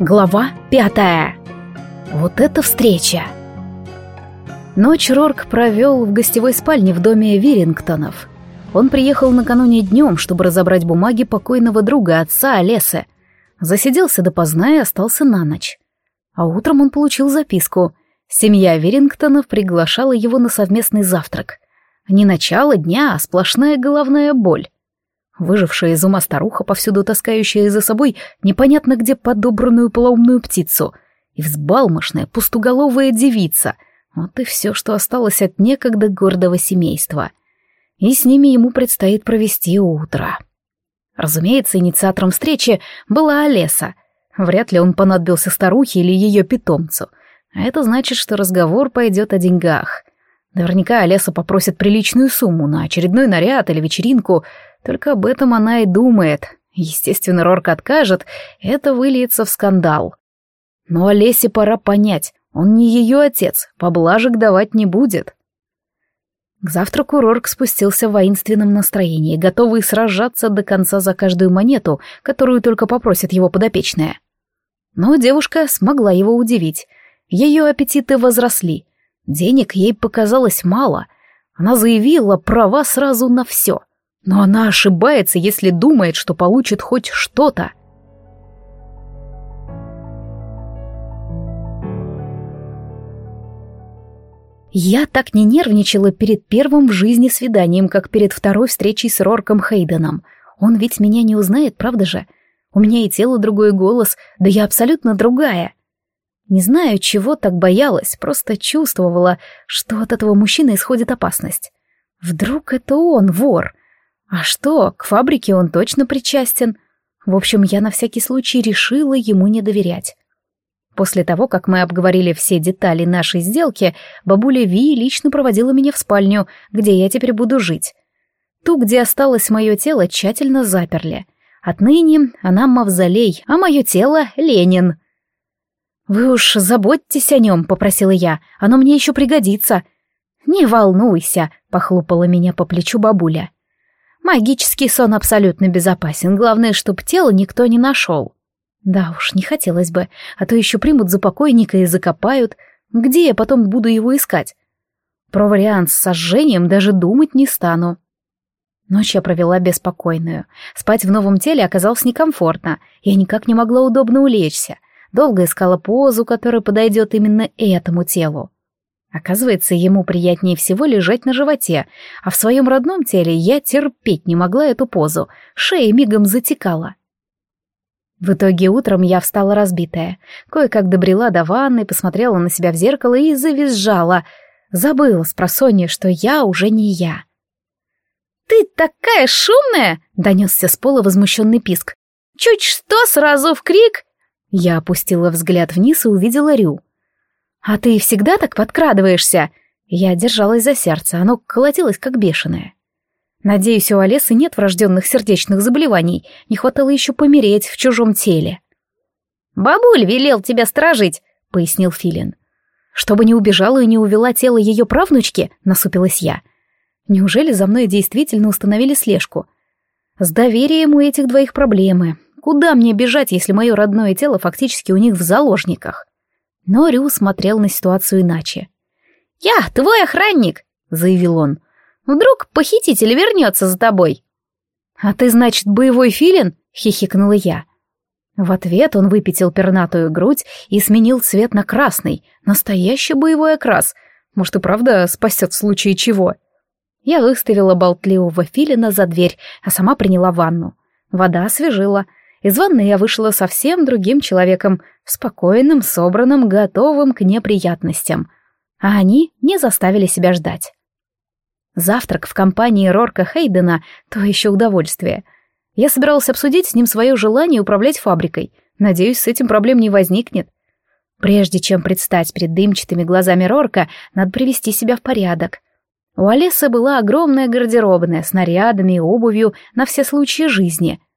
Глава пятая. Вот это встреча! Ночь Рорк провел в гостевой спальне в доме Вирингтонов. Он приехал накануне днем, чтобы разобрать бумаги покойного друга, отца Олесы. Засиделся допоздна и остался на ночь. А утром он получил записку. Семья Вирингтонов приглашала его на совместный завтрак. Не начало дня, а сплошная головная боль. Выжившая из ума старуха, повсюду таскающая за собой непонятно где подобранную полоумную птицу, и взбалмошная, пустоголовая девица. Вот и все, что осталось от некогда гордого семейства. И с ними ему предстоит провести утро. Разумеется, инициатором встречи была Олеса. Вряд ли он понадобился старухе или ее питомцу. А это значит, что разговор пойдет о деньгах. Наверняка Олеса попросит приличную сумму на очередной наряд или вечеринку — только об этом она и думает. Естественно, Рорк откажет, это выльется в скандал. Но Олесе пора понять, он не ее отец, поблажек давать не будет. К завтраку Рорк спустился в воинственном настроении, готовый сражаться до конца за каждую монету, которую только попросит его подопечная. Но девушка смогла его удивить. Ее аппетиты возросли. Денег ей показалось мало. Она заявила права сразу на все — но она ошибается, если думает, что получит хоть что-то. Я так не нервничала перед первым в жизни свиданием, как перед второй встречей с Рорком Хейденом. Он ведь меня не узнает, правда же? У меня и тело другой голос, да я абсолютно другая. Не знаю, чего так боялась, просто чувствовала, что от этого мужчины исходит опасность. Вдруг это он, вор? А что, к фабрике он точно причастен. В общем, я на всякий случай решила ему не доверять. После того, как мы обговорили все детали нашей сделки, бабуля Ви лично проводила меня в спальню, где я теперь буду жить. Ту, где осталось мое тело, тщательно заперли. Отныне она мавзолей, а мое тело — Ленин. «Вы уж заботьтесь о нем», — попросила я, — «оно мне еще пригодится». «Не волнуйся», — похлопала меня по плечу бабуля. Магический сон абсолютно безопасен, главное, чтобы тело никто не нашел. Да уж, не хотелось бы, а то еще примут за покойника и закопают. Где я потом буду его искать? Про вариант с сожжением даже думать не стану. Ночь я провела беспокойную. Спать в новом теле оказалось некомфортно. Я никак не могла удобно улечься. Долго искала позу, которая подойдет именно этому телу. Оказывается, ему приятнее всего лежать на животе, а в своем родном теле я терпеть не могла эту позу, шея мигом затекала. В итоге утром я встала разбитая, кое-как добрела до ванны, посмотрела на себя в зеркало и завизжала. Забыла с просонья, что я уже не я. «Ты такая шумная!» — донесся с пола возмущенный писк. «Чуть что, сразу в крик!» Я опустила взгляд вниз и увидела Рю. «А ты всегда так подкрадываешься?» Я держалась за сердце, оно колотилось как бешеное. Надеюсь, у Олесы нет врожденных сердечных заболеваний, не хватало еще помереть в чужом теле. «Бабуль велел тебя сторожить», — пояснил Филин. «Чтобы не убежала и не увела тело ее правнучки», — насупилась я. «Неужели за мной действительно установили слежку? С доверием у этих двоих проблемы. Куда мне бежать, если мое родное тело фактически у них в заложниках?» Но Рю смотрел на ситуацию иначе. «Я твой охранник!» — заявил он. «Вдруг похититель вернется за тобой?» «А ты, значит, боевой филин?» — хихикнула я. В ответ он выпятил пернатую грудь и сменил цвет на красный, настоящий боевой окрас. Может, и правда спасет в случае чего. Я выставила болтливого филина за дверь, а сама приняла ванну. Вода освежила — из ванны я вышла совсем другим человеком, спокойным, собранным, готовым к неприятностям. А они не заставили себя ждать. Завтрак в компании Рорка Хейдена — то еще удовольствие. Я собиралась обсудить с ним свое желание управлять фабрикой. Надеюсь, с этим проблем не возникнет. Прежде чем предстать перед дымчатыми глазами Рорка, надо привести себя в порядок. У Олесы была огромная гардеробная с нарядами и обувью на все случаи жизни —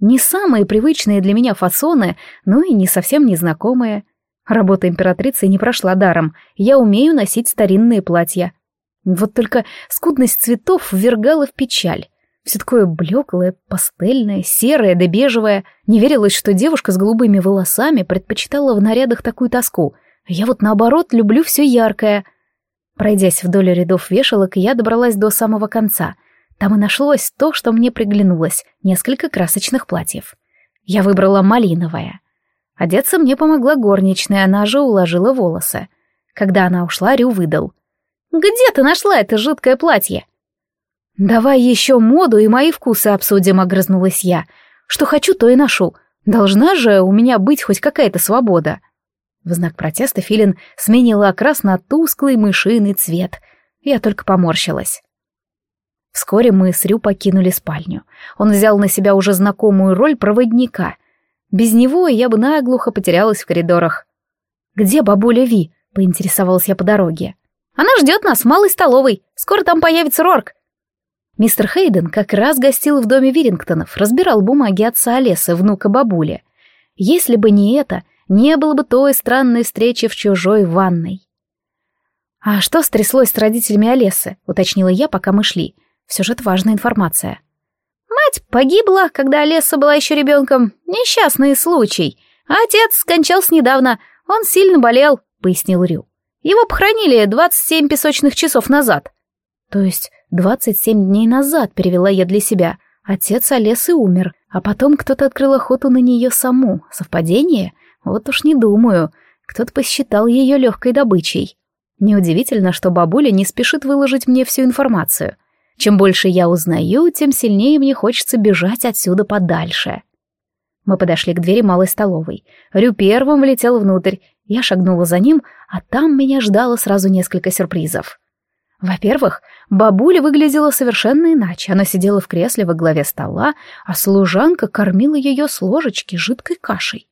не самые привычные для меня фасоны, но и не совсем незнакомые. Работа императрицы не прошла даром, я умею носить старинные платья. Вот только скудность цветов ввергала в печаль. Все такое блеклое, пастельное, серое да бежевое. Не верилось, что девушка с голубыми волосами предпочитала в нарядах такую тоску. Я вот наоборот люблю все яркое. Пройдясь вдоль рядов вешалок, я добралась до самого конца. Там и нашлось то, что мне приглянулось — несколько красочных платьев. Я выбрала малиновое. Одеться мне помогла горничная, она же уложила волосы. Когда она ушла, Рю выдал. «Где ты нашла это жуткое платье?» «Давай еще моду и мои вкусы обсудим», — огрызнулась я. «Что хочу, то и ношу. Должна же у меня быть хоть какая-то свобода». В знак протеста Филин сменила окрас на тусклый мышиный цвет. Я только поморщилась. Вскоре мы с Рю покинули спальню. Он взял на себя уже знакомую роль проводника. Без него я бы наглухо потерялась в коридорах. «Где бабуля Ви?» — поинтересовалась я по дороге. «Она ждет нас в малой столовой. Скоро там появится Рорк. Мистер Хейден как раз гостил в доме Вирингтонов, разбирал бумаги отца Олесы, внука бабули. Если бы не это, не было бы той странной встречи в чужой ванной. «А что стряслось с родителями Олесы?» — уточнила я, пока мы шли. Все же это важная информация. «Мать погибла, когда Олеса была еще ребенком. Несчастный случай. Отец скончался недавно. Он сильно болел», — пояснил Рю. «Его похоронили 27 песочных часов назад». То есть двадцать семь дней назад перевела я для себя. Отец Олесы умер, а потом кто-то открыл охоту на нее саму. Совпадение? Вот уж не думаю. Кто-то посчитал ее легкой добычей. Неудивительно, что бабуля не спешит выложить мне всю информацию. Чем больше я узнаю, тем сильнее мне хочется бежать отсюда подальше. Мы подошли к двери малой столовой. Рю первым влетел внутрь. Я шагнула за ним, а там меня ждало сразу несколько сюрпризов. Во-первых, бабуля выглядела совершенно иначе. Она сидела в кресле во главе стола, а служанка кормила ее с ложечки жидкой кашей.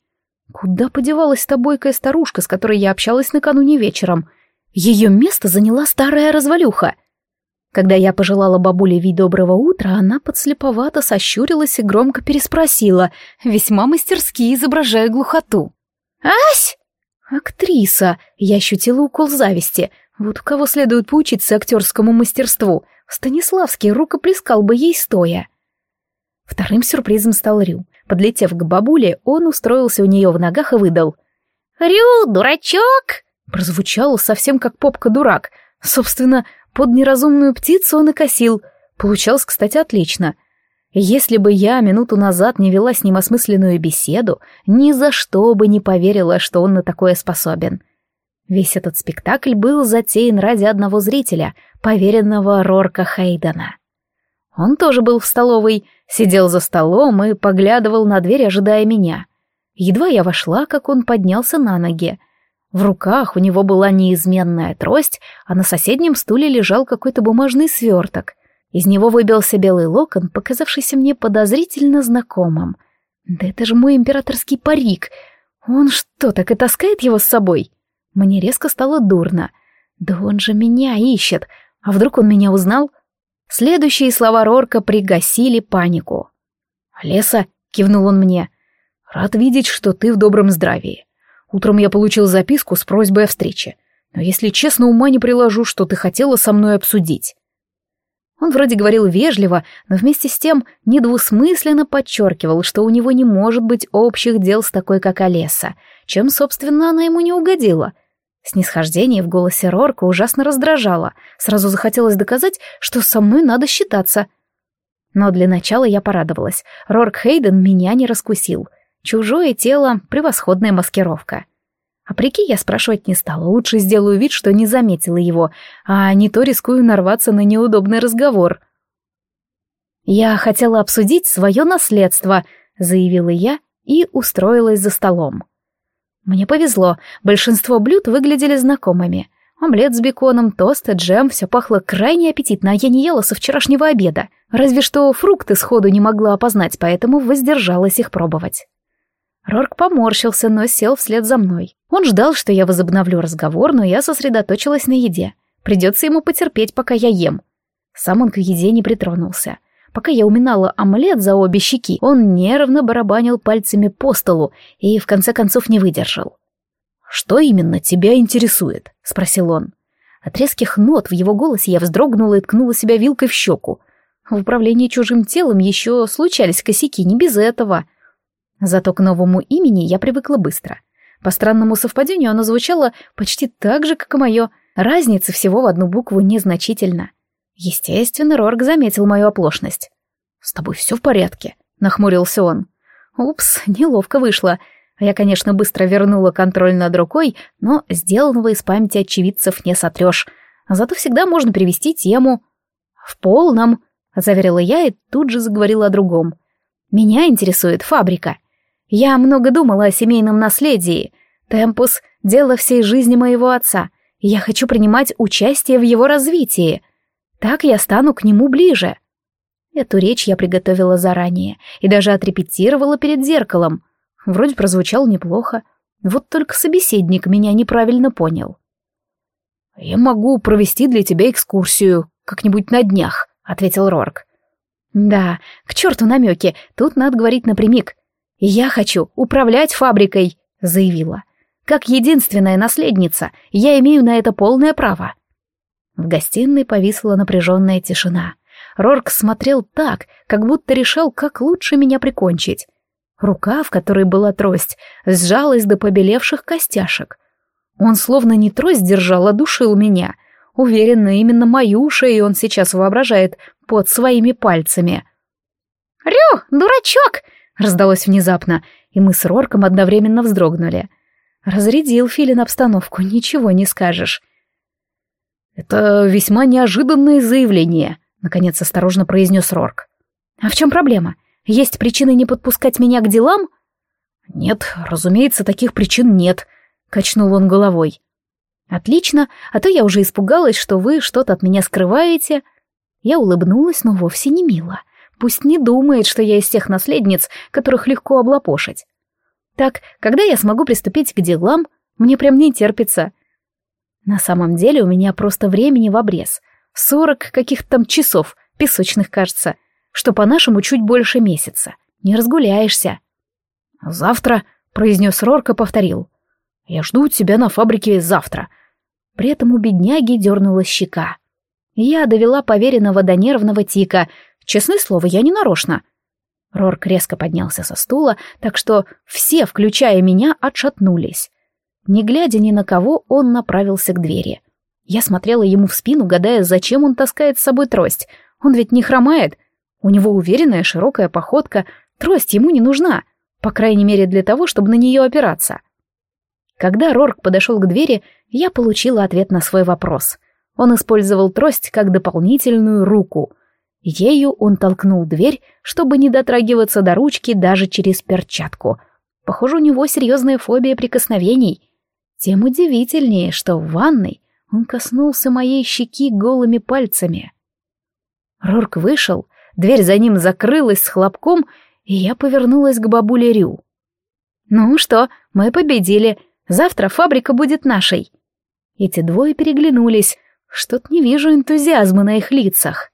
Куда подевалась та бойкая старушка, с которой я общалась накануне вечером? Ее место заняла старая развалюха. Когда я пожелала бабуле вид доброго утра, она подслеповато сощурилась и громко переспросила, весьма мастерски изображая глухоту. «Ась!» «Актриса!» — я ощутила укол зависти — вот у кого следует поучиться актерскому мастерству. Станиславский рукоплескал бы ей стоя. Вторым сюрпризом стал Рю. Подлетев к бабуле, он устроился у нее в ногах и выдал. «Рю, дурачок!» Прозвучало совсем как попка-дурак. Собственно, под неразумную птицу он и косил. Получалось, кстати, отлично. Если бы я минуту назад не вела с ним осмысленную беседу, ни за что бы не поверила, что он на такое способен. Весь этот спектакль был затеян ради одного зрителя, поверенного Рорка Хейдена. Он тоже был в столовой, сидел за столом и поглядывал на дверь, ожидая меня. Едва я вошла, как он поднялся на ноги. В руках у него была неизменная трость, а на соседнем стуле лежал какой-то бумажный сверток. Из него выбился белый локон, показавшийся мне подозрительно знакомым. Да это же мой императорский парик. Он что, так и таскает его с собой? Мне резко стало дурно. Да он же меня ищет. А вдруг он меня узнал? Следующие слова Рорка пригасили панику. «Леса», — кивнул он мне, — «рад видеть, что ты в добром здравии. Утром я получил записку с просьбой о встрече, но, если честно, ума не приложу, что ты хотела со мной обсудить». Он вроде говорил вежливо, но вместе с тем недвусмысленно подчеркивал, что у него не может быть общих дел с такой, как Олеса, чем, собственно, она ему не угодила — Снисхождение в голосе Рорка ужасно раздражало. Сразу захотелось доказать, что со мной надо считаться. Но для начала я порадовалась. Рорк Хейден меня не раскусил. Чужое тело — превосходная маскировка. А прики я спрашивать не стала. Лучше сделаю вид, что не заметила его, а не то рискую нарваться на неудобный разговор. «Я хотела обсудить свое наследство», — заявила я и устроилась за столом. Мне повезло, большинство блюд выглядели знакомыми. Омлет с беконом, тост джем, все пахло крайне аппетитно, а я не ела со вчерашнего обеда. Разве что фрукты сходу не могла опознать, поэтому воздержалась их пробовать. Рорк поморщился, но сел вслед за мной. Он ждал, что я возобновлю разговор, но я сосредоточилась на еде. Придется ему потерпеть, пока я ем. Сам он к еде не притронулся. Пока я уминала омлет за обе щеки, он нервно барабанил пальцами по столу и в конце концов не выдержал. «Что именно тебя интересует?» — спросил он. От резких нот в его голосе я вздрогнула и ткнула себя вилкой в щеку. В управлении чужим телом еще случались косяки, не без этого. Зато к новому имени я привыкла быстро. По странному совпадению оно звучало почти так же, как и мое. Разница всего в одну букву незначительна. Естественно, Рорк заметил мою оплошность. «С тобой все в порядке?» — нахмурился он. «Упс, неловко вышло. Я, конечно, быстро вернула контроль над рукой, но сделанного из памяти очевидцев не сотрешь. Зато всегда можно перевести тему. В полном, заверила я и тут же заговорила о другом. Меня интересует фабрика. Я много думала о семейном наследии. Темпус — дело всей жизни моего отца. я хочу принимать участие в его развитии. Так я стану к нему ближе. Эту речь я приготовила заранее и даже отрепетировала перед зеркалом. Вроде прозвучал неплохо. Вот только собеседник меня неправильно понял. «Я могу провести для тебя экскурсию как-нибудь на днях», — ответил Рорк. «Да, к черту намеки, тут надо говорить напрямик. Я хочу управлять фабрикой», — заявила. «Как единственная наследница, я имею на это полное право». В гостиной повисла напряженная тишина. Рорк смотрел так, как будто решал, как лучше меня прикончить. Рука, в которой была трость, сжалась до побелевших костяшек. Он словно не трость держал, а душил меня. Уверенно, именно мою шею он сейчас воображает под своими пальцами. «Рю, дурачок!» — раздалось внезапно, и мы с Рорком одновременно вздрогнули. Разрядил Филин обстановку, ничего не скажешь. «Это весьма неожиданное заявление», — наконец осторожно произнес Рорк. «А в чем проблема? Есть причины не подпускать меня к делам?» «Нет, разумеется, таких причин нет», — качнул он головой. «Отлично, а то я уже испугалась, что вы что-то от меня скрываете». Я улыбнулась, но вовсе не мило. Пусть не думает, что я из тех наследниц, которых легко облапошить. Так, когда я смогу приступить к делам, мне прям не терпится. На самом деле у меня просто времени в обрез. Сорок каких-то там часов, песочных, кажется что по-нашему чуть больше месяца. Не разгуляешься. «Завтра», — произнес Рорка, повторил. «Я жду тебя на фабрике завтра». При этом у бедняги дернула щека. Я довела поверенного до нервного тика. Честное слово, я не нарочно. Рорк резко поднялся со стула, так что все, включая меня, отшатнулись. Не глядя ни на кого, он направился к двери. Я смотрела ему в спину, гадая, зачем он таскает с собой трость. Он ведь не хромает, у него уверенная широкая походка, трость ему не нужна, по крайней мере для того, чтобы на нее опираться. Когда Рорк подошел к двери, я получила ответ на свой вопрос. Он использовал трость как дополнительную руку. Ею он толкнул дверь, чтобы не дотрагиваться до ручки даже через перчатку. Похоже, у него серьезная фобия прикосновений. Тем удивительнее, что в ванной он коснулся моей щеки голыми пальцами. Рорк вышел, Дверь за ним закрылась с хлопком, и я повернулась к бабуле Рю. «Ну что, мы победили. Завтра фабрика будет нашей». Эти двое переглянулись. Что-то не вижу энтузиазма на их лицах.